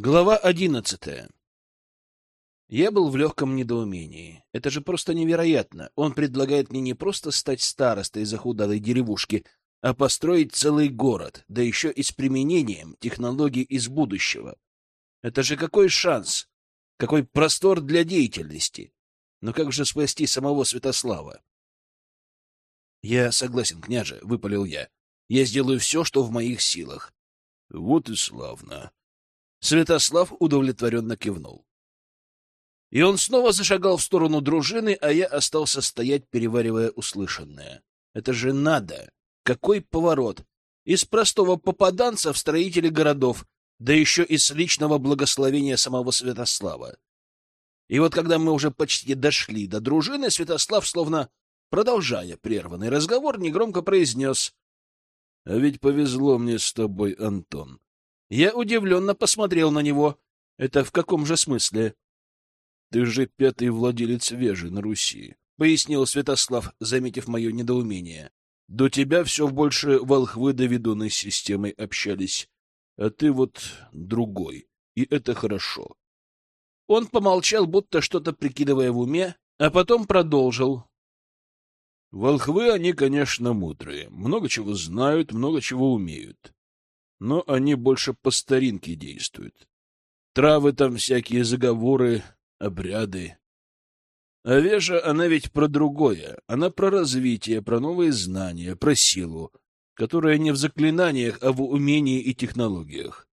Глава одиннадцатая. Я был в легком недоумении. Это же просто невероятно. Он предлагает мне не просто стать старостой захудалой деревушки, а построить целый город, да еще и с применением технологий из будущего. Это же какой шанс, какой простор для деятельности. Но как же спасти самого Святослава? — Я согласен, княже, — выпалил я. — Я сделаю все, что в моих силах. — Вот и славно. Святослав удовлетворенно кивнул. И он снова зашагал в сторону дружины, а я остался стоять, переваривая услышанное. Это же надо! Какой поворот! Из простого попаданца в строители городов, да еще и с личного благословения самого Святослава. И вот когда мы уже почти дошли до дружины, Святослав, словно продолжая прерванный разговор, негромко произнес. — А ведь повезло мне с тобой, Антон. Я удивленно посмотрел на него. Это в каком же смысле? — Ты же пятый владелец вежи на Руси, — пояснил Святослав, заметив мое недоумение. — До тебя все больше волхвы да ведуны с системой общались, а ты вот другой, и это хорошо. Он помолчал, будто что-то прикидывая в уме, а потом продолжил. Волхвы, они, конечно, мудрые, много чего знают, много чего умеют но они больше по старинке действуют. Травы там всякие, заговоры, обряды. А Вежа, она ведь про другое. Она про развитие, про новые знания, про силу, которая не в заклинаниях, а в умении и технологиях.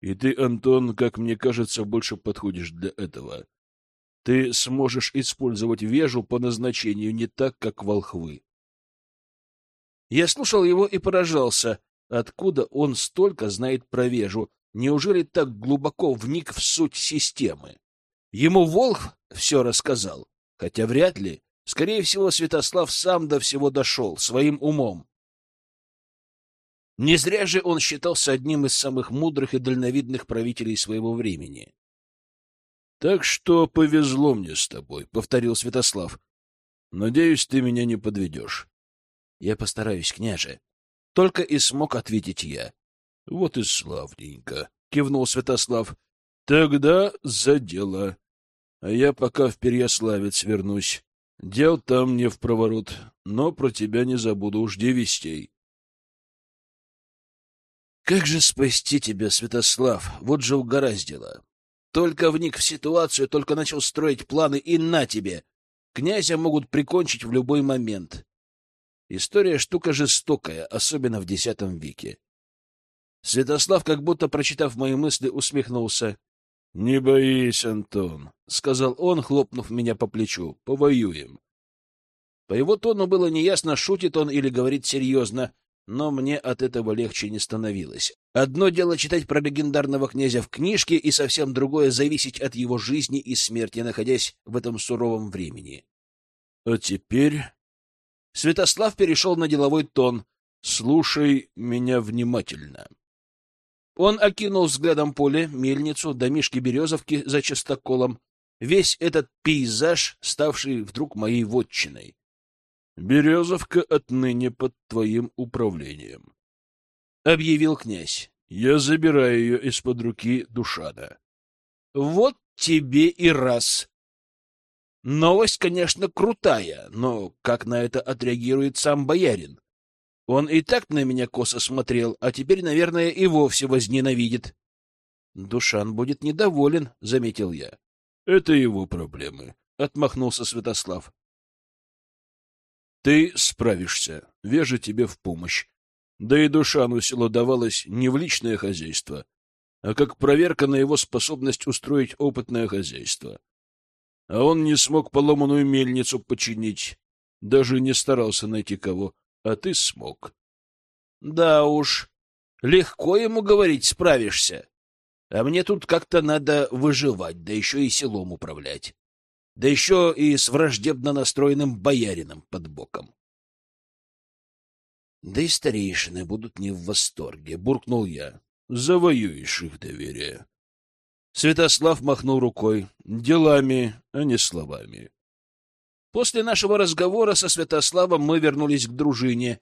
И ты, Антон, как мне кажется, больше подходишь для этого. Ты сможешь использовать Вежу по назначению не так, как волхвы. Я слушал его и поражался, Откуда он столько знает про Вежу? Неужели так глубоко вник в суть системы? Ему Волх все рассказал, хотя вряд ли. Скорее всего, Святослав сам до всего дошел, своим умом. Не зря же он считался одним из самых мудрых и дальновидных правителей своего времени. — Так что повезло мне с тобой, — повторил Святослав. — Надеюсь, ты меня не подведешь. — Я постараюсь, княже, только и смог ответить я. — Вот и славненько, — кивнул Святослав. — Тогда за дело. А я пока в Переяславец вернусь. Дел там не в проворот, но про тебя не забуду, жди вестей. Как же спасти тебя, Святослав? Вот же угораздило. Только вник в ситуацию, только начал строить планы, и на тебе! Князя могут прикончить в любой момент. История штука жестокая, особенно в X веке. Святослав, как будто прочитав мои мысли, усмехнулся. — Не боись, Антон, — сказал он, хлопнув меня по плечу. — Повоюем. По его тону было неясно, шутит он или говорит серьезно, но мне от этого легче не становилось. Одно дело читать про легендарного князя в книжке, и совсем другое — зависеть от его жизни и смерти, находясь в этом суровом времени. — А теперь Святослав перешел на деловой тон. «Слушай меня внимательно». Он окинул взглядом поле, мельницу, домишки Березовки за частоколом, весь этот пейзаж, ставший вдруг моей вотчиной. «Березовка отныне под твоим управлением», — объявил князь. «Я забираю ее из-под руки Душана». «Вот тебе и раз!» Новость, конечно, крутая, но как на это отреагирует сам боярин? Он и так на меня косо смотрел, а теперь, наверное, и вовсе возненавидит. Душан будет недоволен, — заметил я. — Это его проблемы, — отмахнулся Святослав. — Ты справишься, вежа тебе в помощь. Да и Душану село давалось не в личное хозяйство, а как проверка на его способность устроить опытное хозяйство а он не смог поломанную мельницу починить. Даже не старался найти кого, а ты смог. Да уж, легко ему говорить «справишься». А мне тут как-то надо выживать, да еще и селом управлять. Да еще и с враждебно настроенным боярином под боком. Да и старейшины будут не в восторге, — буркнул я. Завоюешь их доверие. Святослав махнул рукой. Делами, а не словами. После нашего разговора со Святославом мы вернулись к дружине.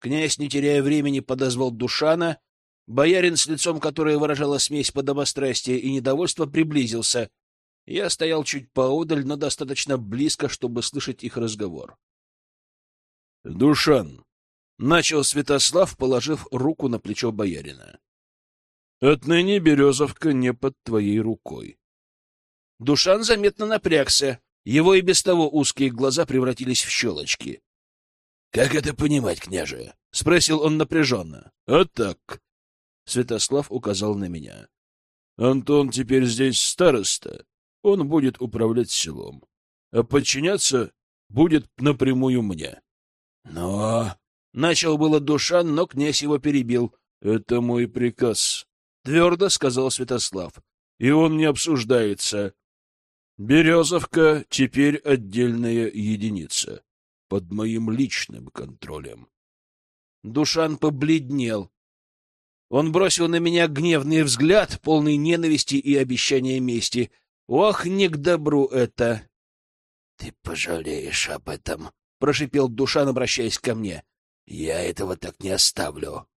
Князь, не теряя времени, подозвал Душана, Боярин с лицом, которое выражало смесь подобострастия и недовольства, приблизился. Я стоял чуть поодаль, но достаточно близко, чтобы слышать их разговор. — Душан, — начал Святослав, положив руку на плечо боярина. — Отныне Березовка не под твоей рукой. Душан заметно напрягся. Его и без того узкие глаза превратились в щелочки. — Как это понимать, княже? — спросил он напряженно. — А так, Святослав указал на меня. Антон теперь здесь староста. Он будет управлять селом. А подчиняться будет напрямую мне. Но... Начал было Душан, но князь его перебил. Это мой приказ. Твердо сказал Святослав. И он не обсуждается. Березовка теперь отдельная единица. Под моим личным контролем. Душан побледнел. Он бросил на меня гневный взгляд, полный ненависти и обещания мести. Ох, не к добру это! — Ты пожалеешь об этом, — прошипел Душан, обращаясь ко мне. — Я этого так не оставлю. —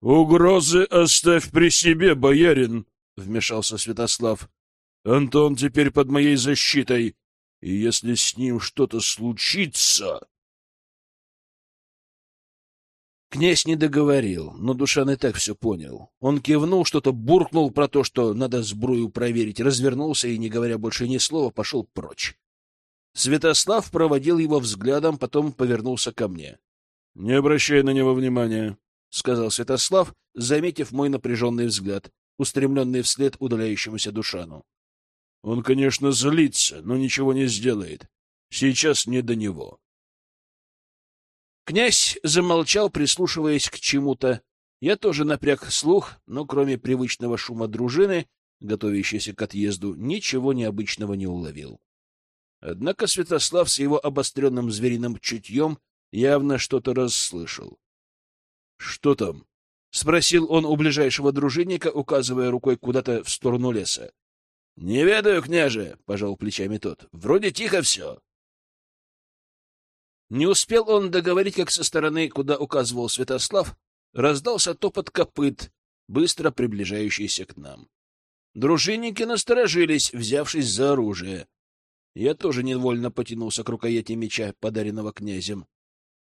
Угрозы оставь при себе, боярин, — вмешался Святослав. — Антон теперь под моей защитой, и если с ним что-то случится... Князь не договорил, но Душан и так все понял. Он кивнул, что-то буркнул про то, что надо сбрую проверить, развернулся и, не говоря больше ни слова, пошел прочь. Святослав проводил его взглядом, потом повернулся ко мне. — Не обращай на него внимания, — сказал Святослав, заметив мой напряженный взгляд, устремленный вслед удаляющемуся Душану. — Он, конечно, злится, но ничего не сделает. Сейчас не до него. Князь замолчал, прислушиваясь к чему-то. Я тоже напряг слух, но кроме привычного шума дружины, готовящейся к отъезду, ничего необычного не уловил. Однако Святослав с его обостренным звериным чутьем явно что-то расслышал. — Что там? — спросил он у ближайшего дружинника, указывая рукой куда-то в сторону леса. — Не ведаю, княже, — пожал плечами тот. — Вроде тихо все. Не успел он договорить, как со стороны, куда указывал Святослав, раздался топот копыт, быстро приближающийся к нам. Дружинники насторожились, взявшись за оружие. Я тоже невольно потянулся к рукояти меча, подаренного князем.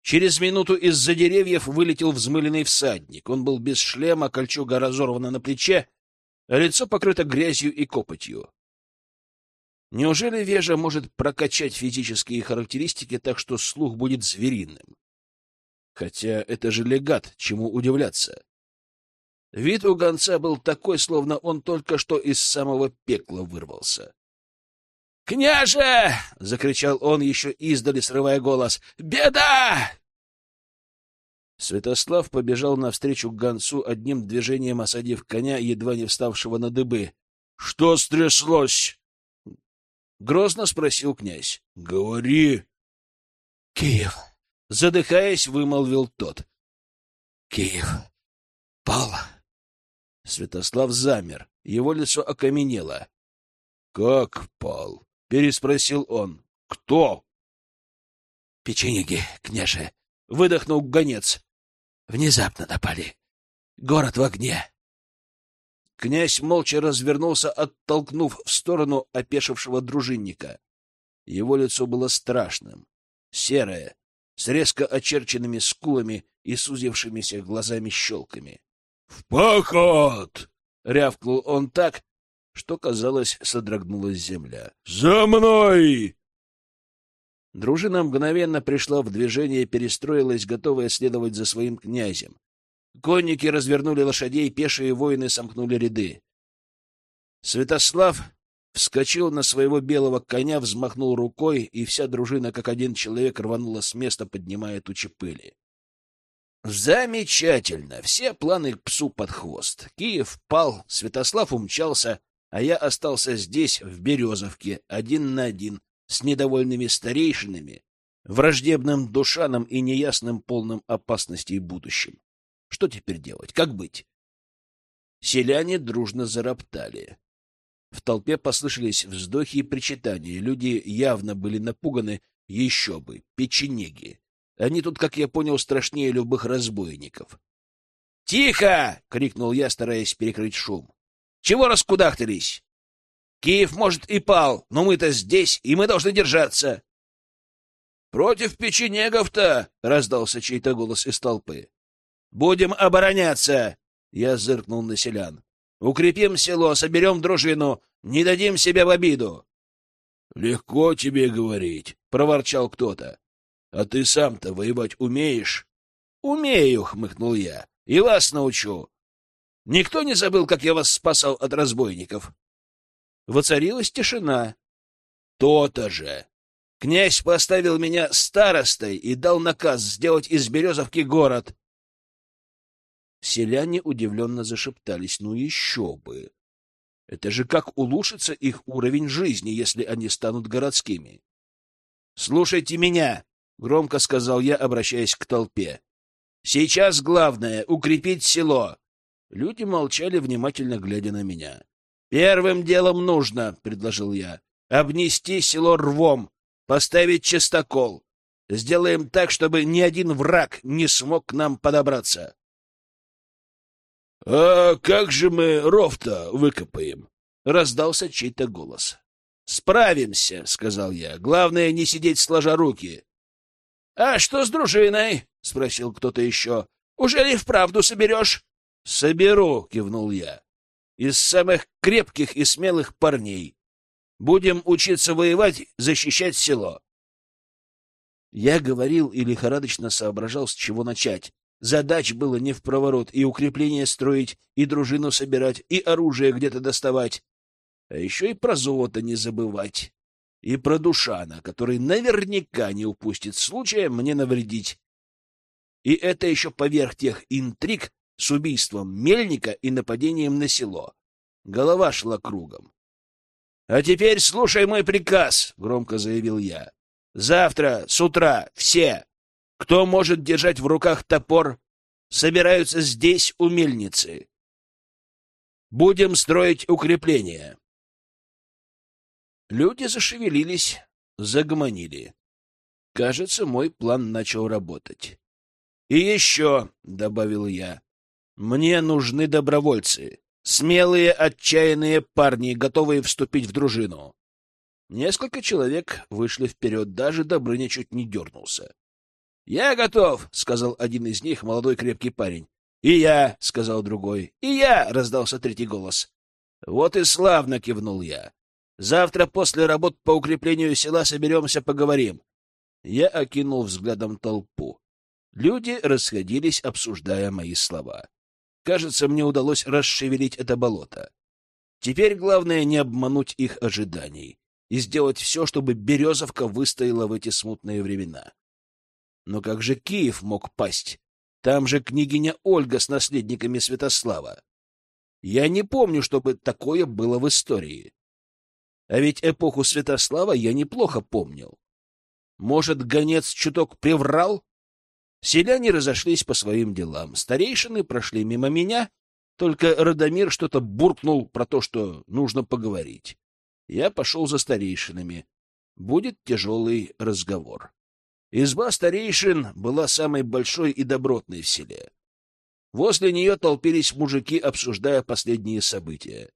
Через минуту из-за деревьев вылетел взмыленный всадник. Он был без шлема, кольчуга разорвана на плече, а лицо покрыто грязью и копотью. Неужели Вежа может прокачать физические характеристики так, что слух будет звериным? Хотя это же легат, чему удивляться. Вид у гонца был такой, словно он только что из самого пекла вырвался. «Княже!» — закричал он, еще издали срывая голос. «Беда!» Святослав побежал навстречу к гонцу, одним движением осадив коня, едва не вставшего на дыбы. «Что стряслось?» Грозно спросил князь. — Говори. — Киев. Задыхаясь, вымолвил тот. — Киев. Пал. Святослав замер. Его лицо окаменело. — Как пал? — переспросил он. — Кто? — Печенеги, княже. Выдохнул гонец. Внезапно напали. Город в огне. Князь молча развернулся, оттолкнув в сторону опешившего дружинника. Его лицо было страшным, серое, с резко очерченными скулами и сузившимися глазами-щелками. — В поход! — рявкнул он так, что, казалось, содрогнулась земля. — За мной! Дружина мгновенно пришла в движение перестроилась, готовая следовать за своим князем. Конники развернули лошадей, пешие воины сомкнули ряды. Святослав вскочил на своего белого коня, взмахнул рукой, и вся дружина, как один человек, рванула с места, поднимая тучи пыли. Замечательно! Все планы к псу под хвост. Киев пал, Святослав умчался, а я остался здесь, в Березовке, один на один, с недовольными старейшинами, враждебным душаном и неясным полным опасностей будущим. Что теперь делать? Как быть? Селяне дружно зароптали. В толпе послышались вздохи и причитания. Люди явно были напуганы. Еще бы, печенеги. Они тут, как я понял, страшнее любых разбойников. Тихо! крикнул я, стараясь перекрыть шум. Чего раскудахтались? Киев, может, и пал, но мы-то здесь, и мы должны держаться. Против печенегов-то! раздался чей-то голос из толпы. Будем обороняться! Я зыркнул на селян. Укрепим село, соберем дружину, не дадим себя в обиду. — Легко тебе говорить, — проворчал кто-то. — А ты сам-то воевать умеешь? — Умею, — хмыкнул я, — и вас научу. Никто не забыл, как я вас спасал от разбойников? Воцарилась тишина. То-то же. Князь поставил меня старостой и дал наказ сделать из Березовки город. Селяне удивленно зашептались. Ну еще бы! Это же как улучшится их уровень жизни, если они станут городскими. «Слушайте меня!» — громко сказал я, обращаясь к толпе. «Сейчас главное — укрепить село!» Люди молчали, внимательно глядя на меня. «Первым делом нужно, — предложил я, — обнести село рвом, поставить частокол. Сделаем так, чтобы ни один враг не смог к нам подобраться. — А как же мы ров-то выкопаем? — раздался чей-то голос. — Справимся, — сказал я. — Главное, не сидеть сложа руки. — А что с дружиной? — спросил кто-то еще. — Уже ли вправду соберешь? — Соберу, — кивнул я. — Из самых крепких и смелых парней. Будем учиться воевать, защищать село. Я говорил и лихорадочно соображал, с чего начать. Задач было не в проворот, и укрепление строить, и дружину собирать, и оружие где-то доставать. А еще и про золото не забывать. И про Душана, который наверняка не упустит случая мне навредить. И это еще поверх тех интриг с убийством Мельника и нападением на село. Голова шла кругом. — А теперь слушай мой приказ, — громко заявил я. — Завтра с утра все кто может держать в руках топор, собираются здесь, у мельницы. Будем строить укрепления. Люди зашевелились, загомонили. Кажется, мой план начал работать. «И еще», — добавил я, — «мне нужны добровольцы, смелые, отчаянные парни, готовые вступить в дружину». Несколько человек вышли вперед, даже Добрыня чуть не дернулся. «Я готов», — сказал один из них, молодой крепкий парень. «И я», — сказал другой. «И я», — раздался третий голос. «Вот и славно», — кивнул я. «Завтра после работ по укреплению села соберемся, поговорим». Я окинул взглядом толпу. Люди расходились, обсуждая мои слова. Кажется, мне удалось расшевелить это болото. Теперь главное не обмануть их ожиданий и сделать все, чтобы Березовка выстояла в эти смутные времена. Но как же Киев мог пасть? Там же княгиня Ольга с наследниками Святослава. Я не помню, чтобы такое было в истории. А ведь эпоху Святослава я неплохо помнил. Может, гонец чуток приврал? Селяне разошлись по своим делам. Старейшины прошли мимо меня, только Радомир что-то буркнул про то, что нужно поговорить. Я пошел за старейшинами. Будет тяжелый разговор. Изба старейшин была самой большой и добротной в селе. Возле нее толпились мужики, обсуждая последние события.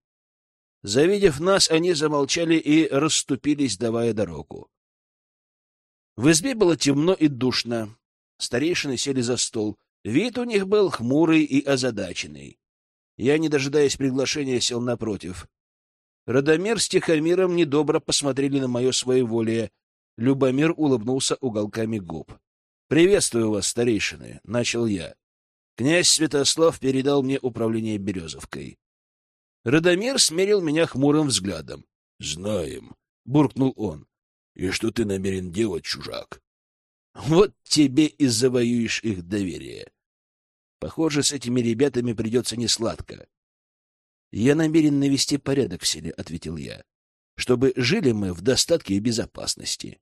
Завидев нас, они замолчали и расступились, давая дорогу. В избе было темно и душно. Старейшины сели за стол. Вид у них был хмурый и озадаченный. Я, не дожидаясь приглашения, сел напротив. Радомир с Тихомиром недобро посмотрели на мое своеволие, Любомир улыбнулся уголками губ. — Приветствую вас, старейшины, — начал я. Князь Святослав передал мне управление Березовкой. Радомир смерил меня хмурым взглядом. — Знаем, — буркнул он. — И что ты намерен делать, чужак? — Вот тебе и завоюешь их доверие. Похоже, с этими ребятами придется несладко. — Я намерен навести порядок в селе, — ответил я, — чтобы жили мы в достатке и безопасности.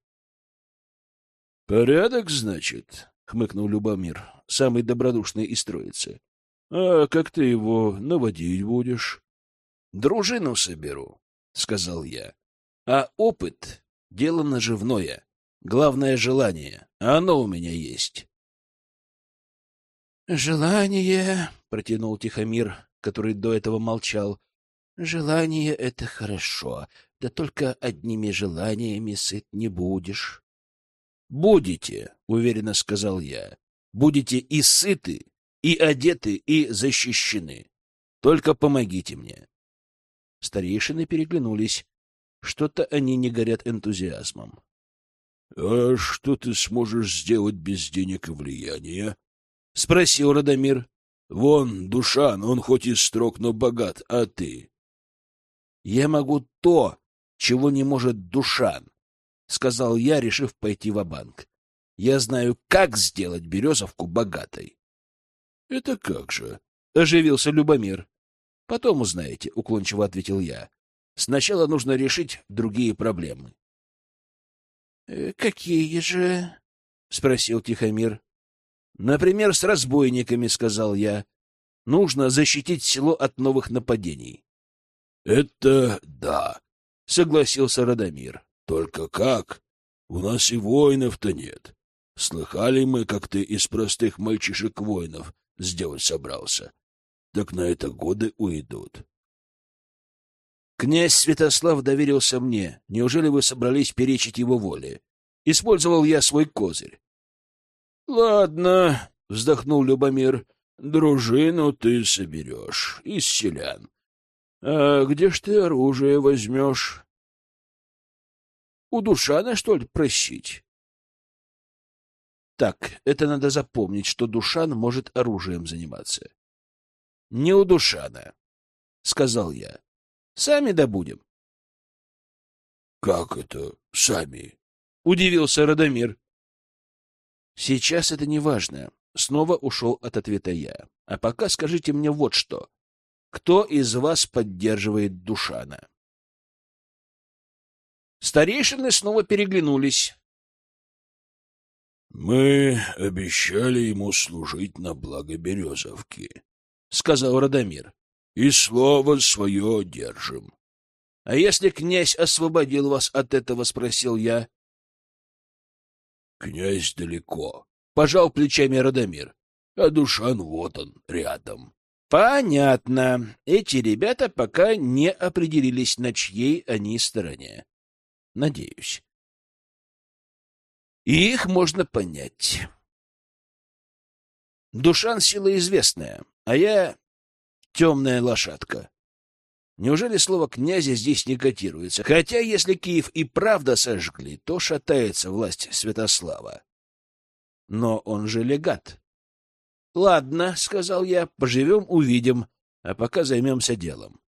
— Порядок, значит, — хмыкнул Любомир, самый добродушный из троицы. — А как ты его наводить будешь? — Дружину соберу, — сказал я. — А опыт — дело наживное. Главное — желание, оно у меня есть. — Желание, — протянул Тихомир, который до этого молчал, — желание — это хорошо, да только одними желаниями сыт не будешь. — Будете, — уверенно сказал я, — будете и сыты, и одеты, и защищены. Только помогите мне. Старейшины переглянулись. Что-то они не горят энтузиазмом. — А что ты сможешь сделать без денег и влияния? — спросил Радомир. — Вон, Душан, он хоть и строг, но богат, а ты? — Я могу то, чего не может Душан, — сказал я, решив пойти в банк Я знаю, как сделать Березовку богатой. — Это как же? — оживился Любомир. — Потом узнаете, — уклончиво ответил я. — Сначала нужно решить другие проблемы. «Э, — Какие же? — спросил Тихомир. — Например, с разбойниками, — сказал я. — Нужно защитить село от новых нападений. — Это да, — согласился Радомир. — Только как? У нас и воинов-то нет. Слыхали мы, как ты из простых мальчишек воинов сделать собрался. Так на это годы уйдут. Князь Святослав доверился мне. Неужели вы собрались перечить его воле? Использовал я свой козырь. — Ладно, — вздохнул Любомир, — дружину ты соберешь из селян. А где ж ты оружие возьмешь? — У Душана, что ли, просить? Так, это надо запомнить, что Душан может оружием заниматься. — Не у Душана, — сказал я. — Сами добудем. — Как это «сами»? — удивился Радомир. — Сейчас это не важно. Снова ушел от ответа я. А пока скажите мне вот что. Кто из вас поддерживает Душана? Старейшины снова переглянулись. Мы обещали ему служить на благо Березовки, — сказал Радомир, — и слово свое держим. — А если князь освободил вас от этого? — спросил я. — Князь далеко, — пожал плечами Радомир, — а Душан вот он, рядом. — Понятно. Эти ребята пока не определились, на чьей они стороне. Надеюсь. И их можно понять. Душан — сила известная, а я — темная лошадка. Неужели слово «князя» здесь не котируется? Хотя, если Киев и правда сожгли, то шатается власть Святослава. Но он же легат. — Ладно, — сказал я, — поживем — увидим, а пока займемся делом.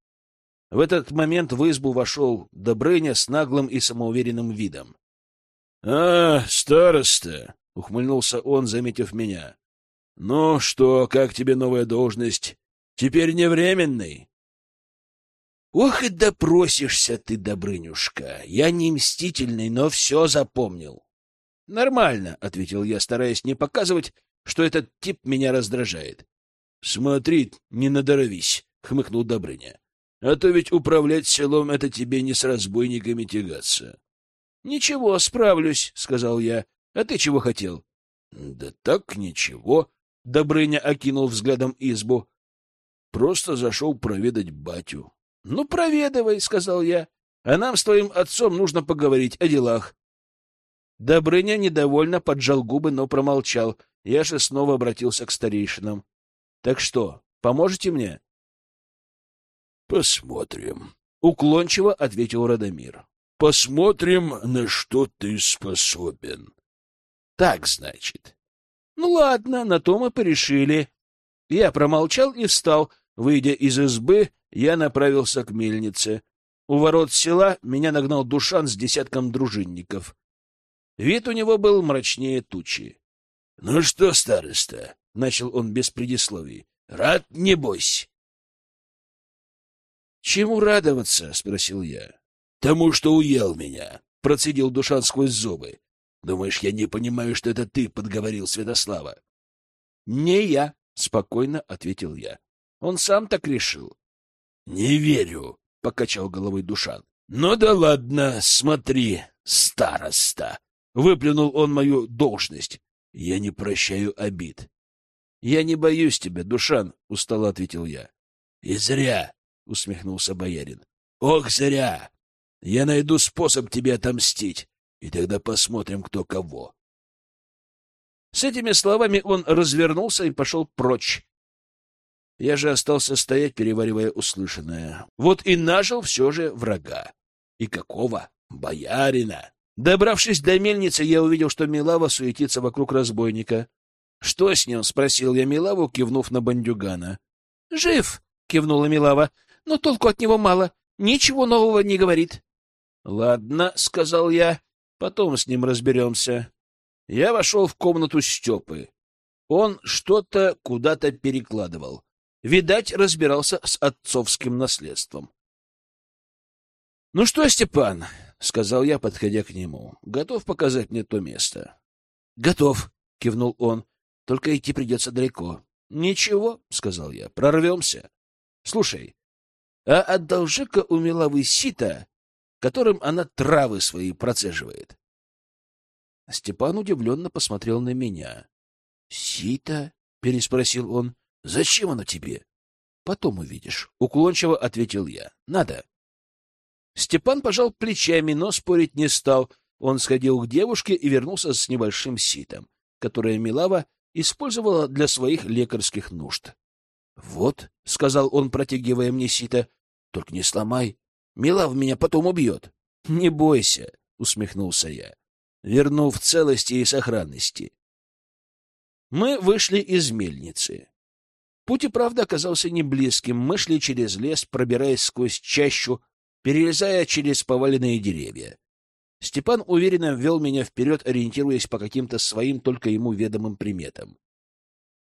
В этот момент в избу вошел Добрыня с наглым и самоуверенным видом. — А, староста! — ухмыльнулся он, заметив меня. — Ну что, как тебе новая должность? Теперь не временный? — Ох и допросишься ты, Добрынюшка! Я не мстительный, но все запомнил. — Нормально, — ответил я, стараясь не показывать, что этот тип меня раздражает. — Смотри, не надоровись, — хмыкнул Добрыня. — А то ведь управлять селом — это тебе не с разбойниками тягаться. Ничего, справлюсь, — сказал я. — А ты чего хотел? — Да так, ничего. Добрыня окинул взглядом избу. Просто зашел проведать батю. — Ну, проведывай, — сказал я. — А нам с твоим отцом нужно поговорить о делах. Добрыня недовольно поджал губы, но промолчал. Я же снова обратился к старейшинам. — Так что, поможете мне? — Посмотрим, — уклончиво ответил Радомир. Посмотрим, на что ты способен. Так, значит. Ну ладно, на то мы порешили. Я промолчал и встал. Выйдя из избы, я направился к мельнице. У ворот села меня нагнал Душан с десятком дружинников. Вид у него был мрачнее тучи. — Ну что, староста? — начал он без предисловий. — Рад, небось? — Чему радоваться? — спросил я. Тому, что уел меня, — процедил Душан сквозь зубы. Думаешь, я не понимаю, что это ты подговорил Святослава? — Не я, — спокойно ответил я. Он сам так решил. — Не верю, — покачал головой Душан. — Ну да ладно, смотри, староста. Выплюнул он мою должность. Я не прощаю обид. Я не боюсь тебя, Душан, — устало ответил я. — И зря, — усмехнулся боярин. — Ох, зря! Я найду способ тебе отомстить, и тогда посмотрим, кто кого. С этими словами он развернулся и пошел прочь. Я же остался стоять, переваривая услышанное. Вот и нажил все же врага. И какого? Боярина! Добравшись до мельницы, я увидел, что Милава суетится вокруг разбойника. — Что с ним? — спросил я Милаву, кивнув на бандюгана. — Жив, — кивнула Милава, — но толку от него мало. Ничего нового не говорит. — Ладно, — сказал я, — потом с ним разберемся. Я вошел в комнату Степы. Он что-то куда-то перекладывал. Видать, разбирался с отцовским наследством. — Ну что, Степан, — сказал я, подходя к нему, — готов показать мне то место? — Готов, — кивнул он, — только идти придется далеко. — Ничего, — сказал я, — прорвемся. Слушай, а одолжи-ка у Милавы сито, которым она травы свои процеживает. Степан удивленно посмотрел на меня. — Сито? — переспросил он. — Зачем оно тебе? — Потом увидишь, — уклончиво ответил я. — Надо. Степан пожал плечами, но спорить не стал. Он сходил к девушке и вернулся с небольшим ситом, которое Милава использовала для своих лекарских нужд. — Вот, — сказал он, протягивая мне сито, — только не сломай. Милав меня потом убьет. — Не бойся, — усмехнулся я, верну в целости и сохранности. Мы вышли из мельницы. Путь и правда оказался не близким. Мы шли через лес, пробираясь сквозь чащу, перелезая через поваленные деревья. Степан уверенно ввел меня вперед, ориентируясь по каким-то своим только ему ведомым приметам.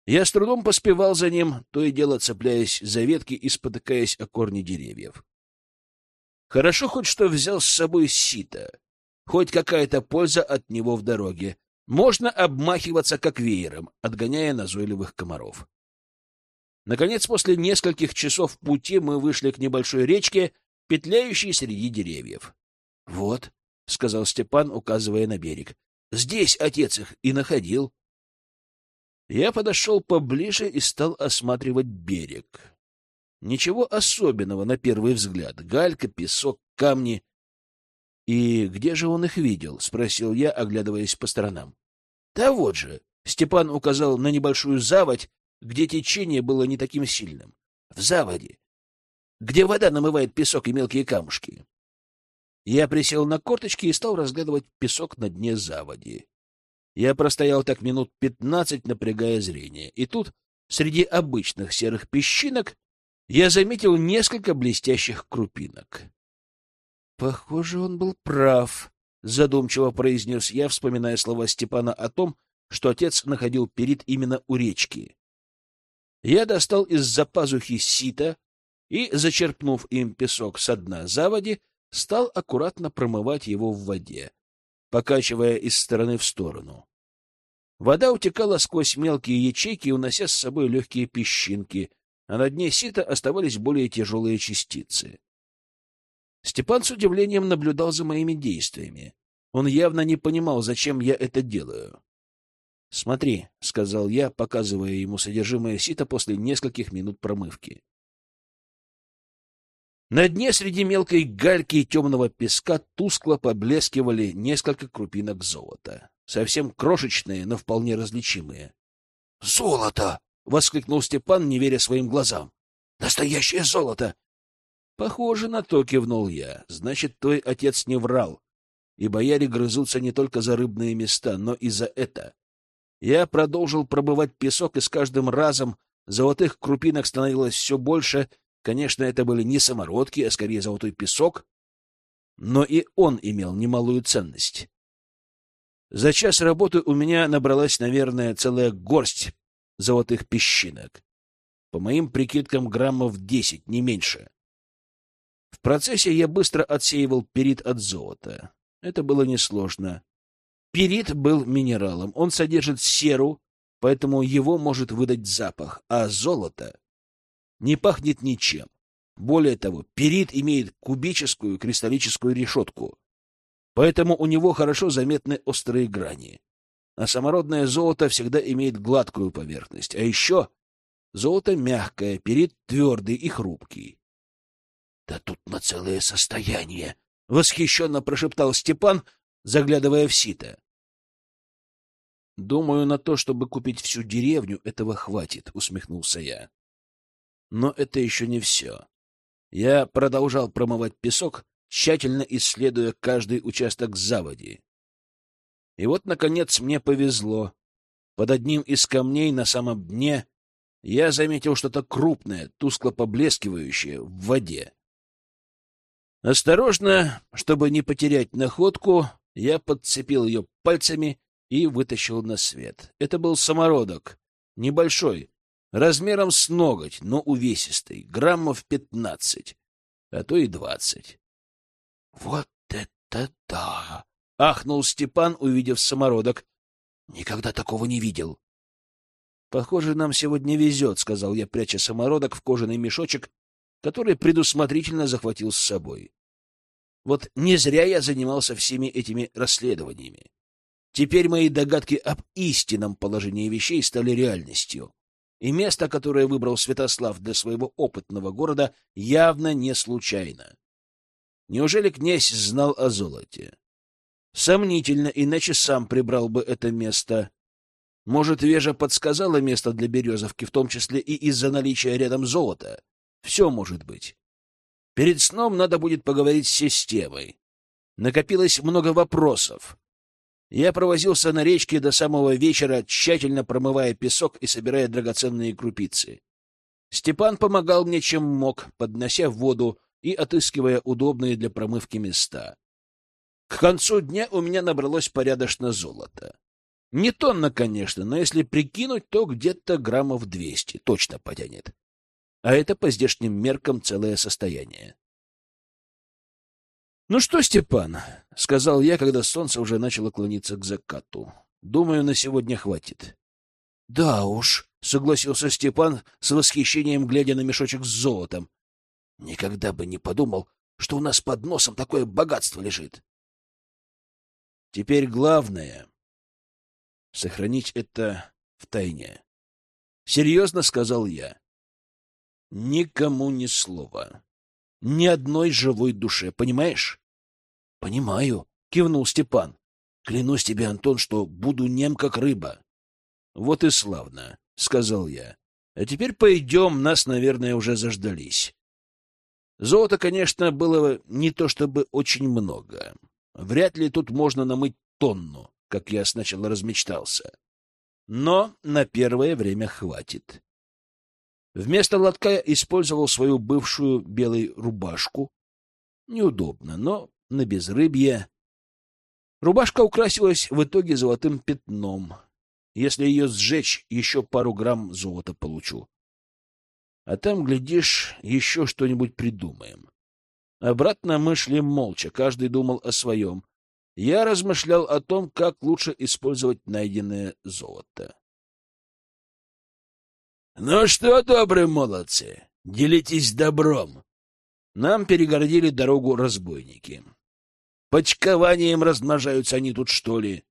Я с трудом поспевал за ним, то и дело цепляясь за ветки и спотыкаясь о корни деревьев. Хорошо хоть что взял с собой сито, хоть какая-то польза от него в дороге. Можно обмахиваться как веером, отгоняя назойливых комаров. Наконец, после нескольких часов пути мы вышли к небольшой речке, петляющий среди деревьев. — Вот, — сказал Степан, указывая на берег. — Здесь отец их и находил. Я подошел поближе и стал осматривать берег. Ничего особенного на первый взгляд. Галька, песок, камни. — И где же он их видел? — спросил я, оглядываясь по сторонам. — Да вот же! — Степан указал на небольшую заводь, где течение было не таким сильным. — В заводе где вода намывает песок и мелкие камушки. Я присел на корточки и стал разглядывать песок на дне заводи. Я простоял так минут пятнадцать, напрягая зрение, и тут, среди обычных серых песчинок, я заметил несколько блестящих крупинок. Похоже, он был прав, задумчиво произнес я, вспоминая слова Степана о том, что отец находил перед именно у речки. Я достал из-за пазухи сито, и, зачерпнув им песок со дна заводи, стал аккуратно промывать его в воде, покачивая из стороны в сторону. Вода утекала сквозь мелкие ячейки, унося с собой легкие песчинки, а на дне сита оставались более тяжелые частицы. Степан с удивлением наблюдал за моими действиями. Он явно не понимал, зачем я это делаю. — Смотри, — сказал я, показывая ему содержимое сита после нескольких минут промывки. На дне среди мелкой гальки и темного песка тускло поблескивали несколько крупинок золота. Совсем крошечные, но вполне различимые. «Золото!» — воскликнул Степан, не веря своим глазам. «Настоящее золото!» «Похоже на то», — кивнул я. «Значит, твой отец не врал. И бояре грызутся не только за рыбные места, но и за это». Я продолжил пробывать песок, и с каждым разом золотых крупинок становилось все больше — Конечно, это были не самородки, а скорее золотой песок, но и он имел немалую ценность. За час работы у меня набралась, наверное, целая горсть золотых песчинок. По моим прикидкам, граммов десять, не меньше. В процессе я быстро отсеивал перит от золота. Это было несложно. Перит был минералом. Он содержит серу, поэтому его может выдать запах, а золото не пахнет ничем. Более того, перит имеет кубическую кристаллическую решетку, поэтому у него хорошо заметны острые грани. а самородное золото всегда имеет гладкую поверхность. А еще золото мягкое, перед твердый и хрупкий. — Да тут на целое состояние! — восхищенно прошептал Степан, заглядывая в сито. — Думаю, на то, чтобы купить всю деревню, этого хватит, — усмехнулся я. Но это еще не все. Я продолжал промывать песок, тщательно исследуя каждый участок заводи. И вот, наконец, мне повезло. Под одним из камней на самом дне я заметил что-то крупное, тускло поблескивающее в воде. Осторожно, чтобы не потерять находку, я подцепил ее пальцами и вытащил на свет. Это был самородок, небольшой, размером с ноготь, но увесистый, граммов пятнадцать, а то и двадцать. — Вот это да! — ахнул Степан, увидев самородок. — Никогда такого не видел. — Похоже, нам сегодня везет, — сказал я, пряча самородок в кожаный мешочек, который предусмотрительно захватил с собой. Вот не зря я занимался всеми этими расследованиями. Теперь мои догадки об истинном положении вещей стали реальностью. И место, которое выбрал Святослав для своего опытного города, явно не случайно. Неужели князь знал о золоте? Сомнительно, иначе сам прибрал бы это место. Может, Вежа подсказала место для Березовки, в том числе и из-за наличия рядом золота. Все может быть. Перед сном надо будет поговорить с системой. Накопилось много вопросов. Я провозился на речке до самого вечера, тщательно промывая песок и собирая драгоценные крупицы. Степан помогал мне чем мог, поднося воду и отыскивая удобные для промывки места. К концу дня у меня набралось порядочно золота. Не тонна, конечно, но если прикинуть, то где-то граммов двести точно потянет. А это по здешним меркам целое состояние. — Ну что, Степан, — сказал я, когда солнце уже начало клониться к закату. — Думаю, на сегодня хватит. — Да уж, — согласился Степан с восхищением, глядя на мешочек с золотом. — Никогда бы не подумал, что у нас под носом такое богатство лежит. Теперь главное — сохранить это в тайне. Серьезно сказал я. Никому ни слова ни одной живой душе, понимаешь? — Понимаю, — кивнул Степан. — Клянусь тебе, Антон, что буду нем, как рыба. — Вот и славно, — сказал я. — А теперь пойдем, нас, наверное, уже заждались. Золота, конечно, было не то чтобы очень много. Вряд ли тут можно намыть тонну, как я сначала размечтался. Но на первое время хватит. Вместо лотка использовал свою бывшую белую рубашку. Неудобно, но на безрыбье. Рубашка украсилась в итоге золотым пятном. Если ее сжечь, еще пару грамм золота получу. А там, глядишь, еще что-нибудь придумаем. Обратно мы шли молча, каждый думал о своем. Я размышлял о том, как лучше использовать найденное золото. Ну что, добрые молодцы, делитесь добром. Нам перегородили дорогу разбойники. Почкованием размножаются они тут, что ли?